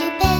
you better.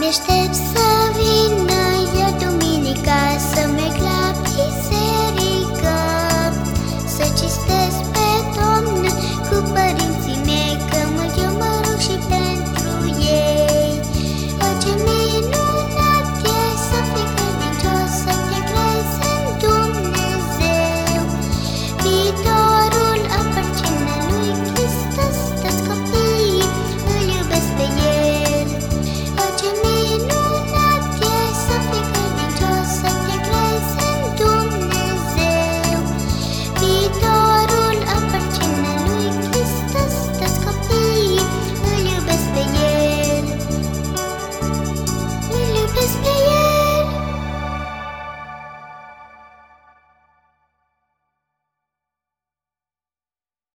Mi-aștept să